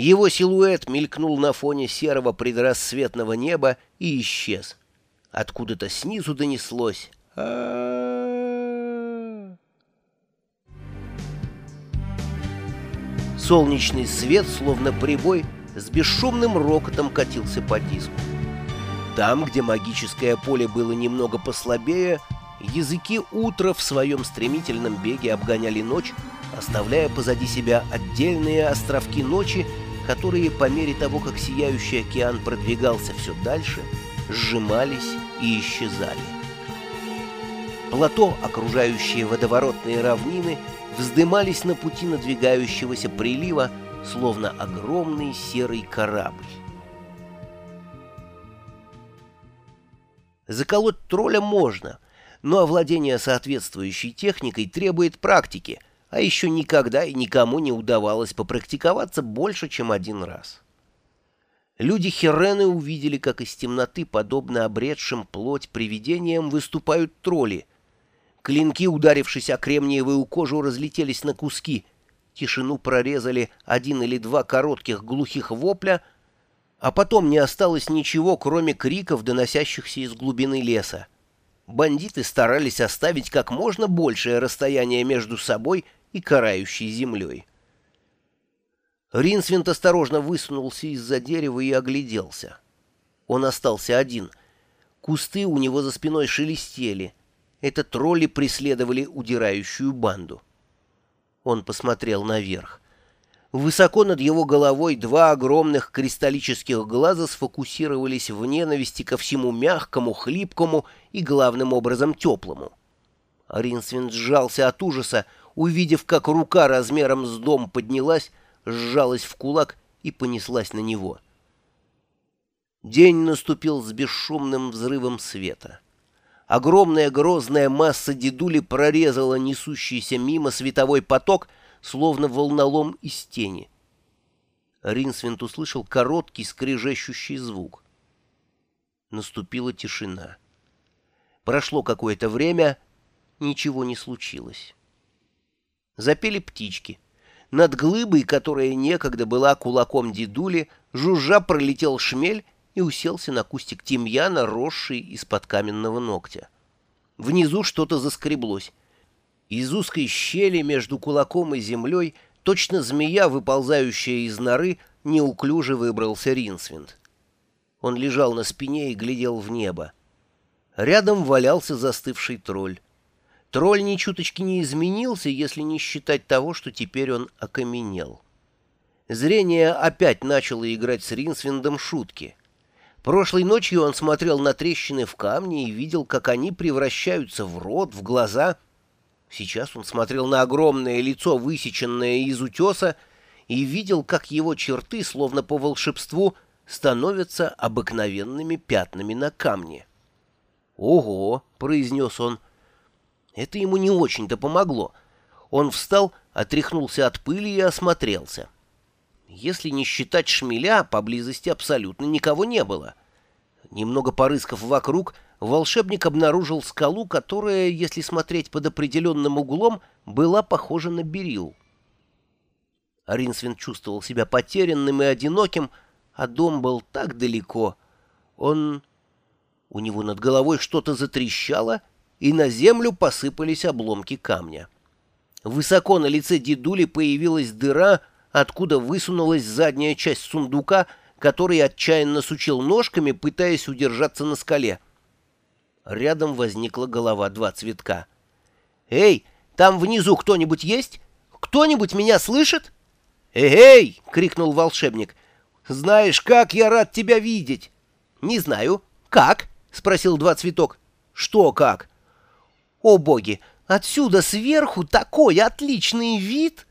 Его силуэт мелькнул на фоне серого предрассветного неба и исчез. Откуда-то снизу донеслось. Солнечный свет, словно прибой, с бесшумным рокотом катился по диску. Там, где магическое поле было немного послабее, языки утра в своем стремительном беге обгоняли ночь, оставляя позади себя отдельные островки ночи, которые по мере того, как сияющий океан продвигался все дальше, сжимались и исчезали. Плато, окружающие водоворотные равнины, вздымались на пути надвигающегося прилива, словно огромный серый корабль. Заколоть тролля можно, но овладение соответствующей техникой требует практики, а еще никогда и никому не удавалось попрактиковаться больше, чем один раз. Люди Херены увидели, как из темноты, подобно обретшим плоть привидениям, выступают тролли. Клинки, ударившись о кремниевую кожу, разлетелись на куски. Тишину прорезали один или два коротких глухих вопля, а потом не осталось ничего, кроме криков, доносящихся из глубины леса. Бандиты старались оставить как можно большее расстояние между собой и карающей землей. Ринсвинд осторожно высунулся из-за дерева и огляделся. Он остался один. Кусты у него за спиной шелестели. Это тролли преследовали удирающую банду. Он посмотрел наверх. Высоко над его головой два огромных кристаллических глаза сфокусировались в ненависти ко всему мягкому, хлипкому и, главным образом, теплому. Ринсвин сжался от ужаса, увидев, как рука размером с дом поднялась, сжалась в кулак и понеслась на него. День наступил с бесшумным взрывом света. Огромная грозная масса дедули прорезала несущийся мимо световой поток — словно волнолом из тени. Ринсвинт услышал короткий скрежещущий звук. Наступила тишина. Прошло какое-то время, ничего не случилось. Запели птички. Над глыбой, которая некогда была кулаком дедули, жужжа пролетел шмель и уселся на кустик тимьяна, росший из-под каменного ногтя. Внизу что-то заскреблось. Из узкой щели между кулаком и землей, точно змея, выползающая из норы, неуклюже выбрался Ринсвинд. Он лежал на спине и глядел в небо. Рядом валялся застывший тролль. Тролль ни чуточки не изменился, если не считать того, что теперь он окаменел. Зрение опять начало играть с Ринсвиндом шутки. Прошлой ночью он смотрел на трещины в камне и видел, как они превращаются в рот, в глаза — Сейчас он смотрел на огромное лицо, высеченное из утеса, и видел, как его черты, словно по волшебству, становятся обыкновенными пятнами на камне. «Ого!» — произнес он. Это ему не очень-то помогло. Он встал, отряхнулся от пыли и осмотрелся. Если не считать шмеля, поблизости абсолютно никого не было. Немного порыскав вокруг, волшебник обнаружил скалу, которая, если смотреть под определенным углом, была похожа на берил. Ринсвин чувствовал себя потерянным и одиноким, а дом был так далеко. Он... У него над головой что-то затрещало, и на землю посыпались обломки камня. Высоко на лице дедули появилась дыра, откуда высунулась задняя часть сундука, который отчаянно сучил ножками, пытаясь удержаться на скале. Рядом возникла голова два цветка. «Эй, там внизу кто-нибудь есть? Кто-нибудь меня слышит?» «Эй!» — крикнул волшебник. «Знаешь, как я рад тебя видеть!» «Не знаю. Как?» — спросил два цветок. «Что как?» «О боги! Отсюда сверху такой отличный вид!»